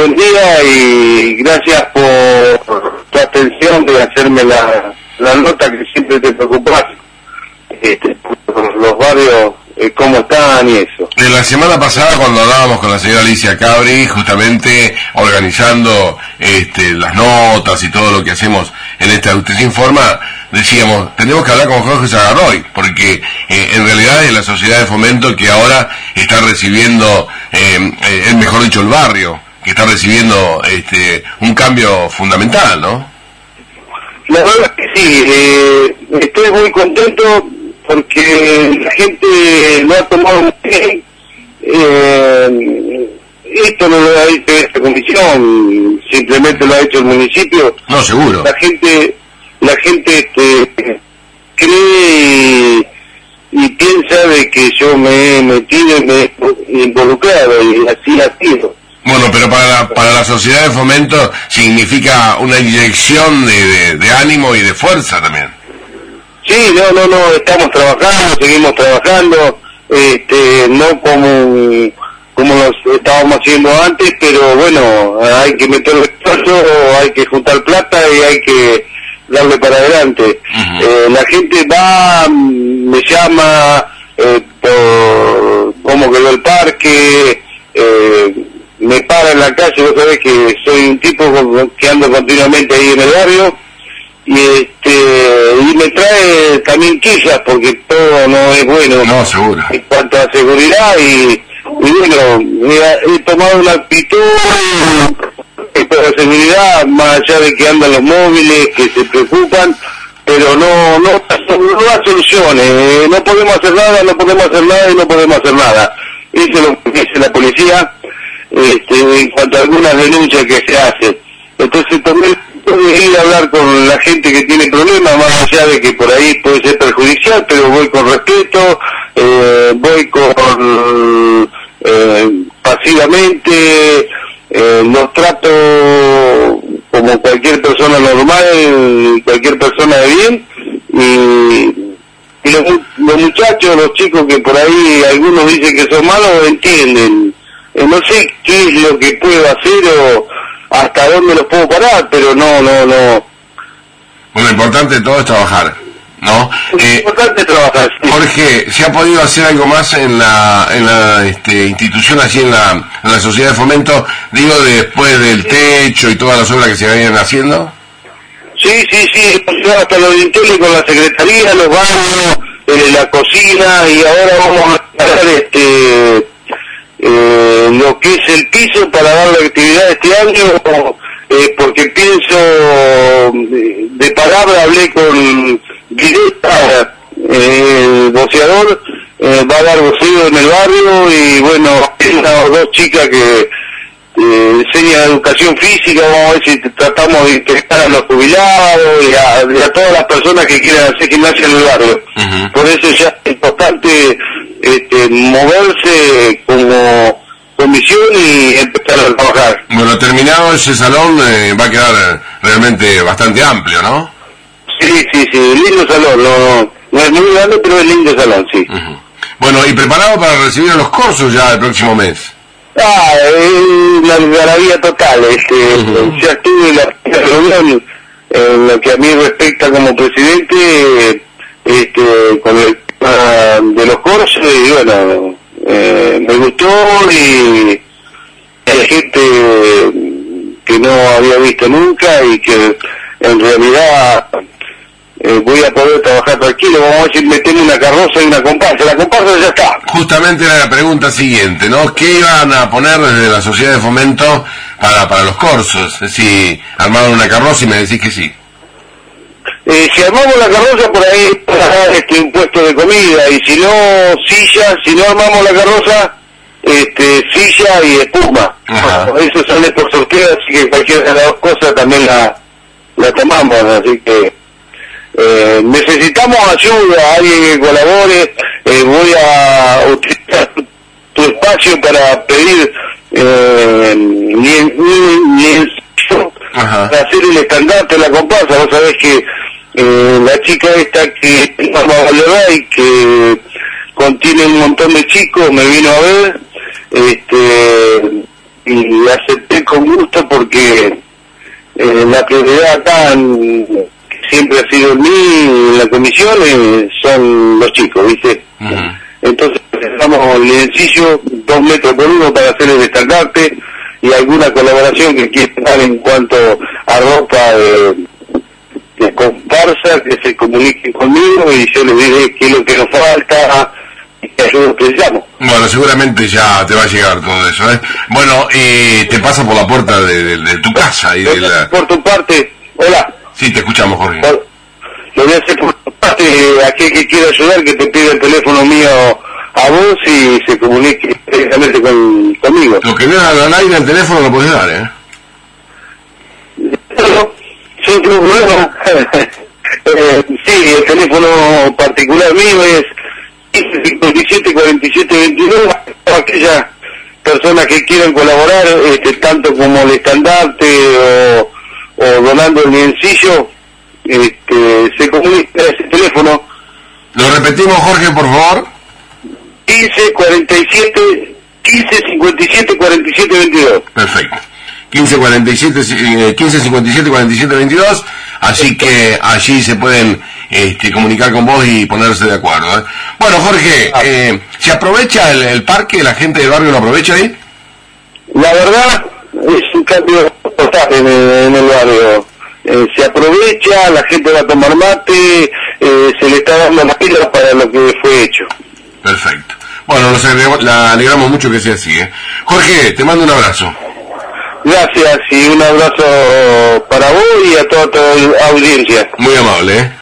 buen día y gracias por tu atención de hacerme la, la nota que siempre te preocupas este, por los barrios, eh, cómo están y eso. En la semana pasada cuando hablábamos con la señora Alicia Cabri, justamente organizando este, las notas y todo lo que hacemos en esta Usted se informa, decíamos, tenemos que hablar con Jorge Zagarroy, porque eh, en realidad es la sociedad de fomento que ahora está recibiendo, eh, eh, mejor dicho, el barrio, que está recibiendo este, un cambio fundamental, ¿no? La verdad es que sí, eh, estoy muy contento porque la gente lo ha tomado muy bien. Eh, esto no lo ha hecho esta comisión, simplemente lo ha hecho el municipio. No, seguro. La gente, la gente este, cree y, piensa de que yo me he metido y me he involucrado y así ha sido. Bueno, pero para la, para la sociedad de fomento significa una inyección de, de, de ánimo y de fuerza también. Sí, no, no, no, estamos trabajando, seguimos trabajando, este, no como como lo estábamos haciendo antes, pero bueno, hay que meter esfuerzo, hay que juntar plata y hay que darle para adelante. eh, la gente va, me llama eh, por cómo quedó el parque, eh, me para en la calle, vos sabés que soy un tipo que ando continuamente ahí en el barrio y este y me trae también quejas porque todo no es bueno No, seguro. en cuanto a seguridad y, y bueno he, he tomado una actitud para seguridad más allá de que andan los móviles que se preocupan pero no no no da soluciones eh, no podemos hacer nada no podemos hacer nada y no podemos hacer nada eso es lo que dice la policía este, en cuanto a algunas denuncias que se hacen entonces tomé puedo ir a hablar con la gente que tiene problemas, más allá de que por ahí puede ser perjudicial, pero voy con respeto, eh, voy con eh, pasivamente, eh, los trato como cualquier persona normal, cualquier persona de bien, y, y los, los muchachos, los chicos que por ahí algunos dicen que son malos, entienden. Eh, no sé qué es lo que puedo hacer o hasta dónde los puedo parar, pero no, no, no. Bueno, lo importante de todo es trabajar, ¿no? Es Eh, importante trabajar. sí. Jorge, ¿se ha podido hacer algo más en la, en la este, institución, así en la, en la sociedad de fomento, digo, después del techo y todas las obras que se venían haciendo? Sí, sí, sí, hasta los dinteles con la secretaría, los baños, eh, la cocina y ahora vamos a hacer este eh, lo que es el piso para darle actividad este año eh, porque pienso eh, de palabra hablé con Guileta, eh, el boceador, va a dar voceo en el barrio y bueno, una o dos chicas que eh, enseña educación física, vamos a ver si tratamos de integrar a los jubilados y a, y a todas las personas que quieran hacer gimnasia en el barrio. Por eso ya es importante moverse como comisión y empezar a trabajar. Bueno, terminado ese salón eh, va a quedar realmente bastante amplio, ¿no? Sí, sí, sí, lindo salón, no, no es muy grande, pero es lindo salón, sí. Bueno, y preparado para recibir a los cursos ya el próximo mes. Ah, es la algarabía total, este, Ujú. ya estuve en la reunión en lo que a mí respecta como presidente, este, con el tema de los cursos y bueno, eh, me gustó y hay gente que no había visto nunca y que en realidad eh, voy a poder trabajar tranquilo, vamos a si metemos una carroza y una comparsa, la comparsa ya está. Justamente era la pregunta siguiente, ¿no? ¿Qué iban a poner desde la sociedad de fomento para, para los cursos? Es decir, armaron una carroza y me decís que sí. Eh, si armamos la carroza por ahí para este impuesto de comida y si no silla, si no armamos la carroza, este silla y espuma. Ajá. Eso sale por sorteo, así que cualquiera de las dos cosas también la, la tomamos, así que eh, necesitamos ayuda, alguien que colabore, eh, voy a utilizar tu, espacio para pedir eh, ni, ni, ni Ajá. para hacer el estandarte de la comparsa, vos sabés que eh, la chica esta que vamos a valorar y que contiene un montón de chicos me vino a ver este y acepté con gusto porque eh, la prioridad en- siempre ha sido en mí, en la comisión, eh, son los chicos, ¿viste? Ujú. Entonces necesitamos el sencillo, dos metros por uno para hacer el estandarte y alguna colaboración que quieran dar en cuanto a ropa de, de comparsa, que se comuniquen conmigo y yo les diré qué es lo que nos falta y qué ayuda precisamos. Bueno, seguramente ya te va a llegar todo eso, ¿eh? Bueno, eh, te pasa por la puerta de, de- de tu casa y de la... Por tu parte, hola. Sí, te escuchamos, Jorge. Lo voy a hacer por tu parte, aquel que quiera ayudar, que te pida el teléfono mío a vos y se comunique directamente con, conmigo. Lo que viene al aire el teléfono lo podés dar, ¿eh? Sin problema. Eh, sí, el teléfono particular mío es 57 47 22. Aquellas personas que quieran colaborar, este, tanto como el estandarte o, o donando el liencillo, este, se comunica ese teléfono Lo repetimos, Jorge, por favor. 15 47 15 57 47 22. Perfecto. 15 47, eh, 15 57 47 22. Así que allí se pueden este, comunicar con vos y ponerse de acuerdo. ¿eh? Bueno, Jorge, eh, ¿se aprovecha el, el parque? ¿La gente del barrio lo aprovecha ahí? La verdad es un cambio total en el, en el barrio. Eh, se aprovecha, la gente va a tomar mate, eh, se le está dando las pilas para lo que fue hecho. Perfecto. Bueno, nos alegramos, la alegramos mucho que sea así. ¿eh? Jorge, te mando un abrazo. Gracias y un abrazo para vos y a toda tu audiencia. Muy amable, ¿eh?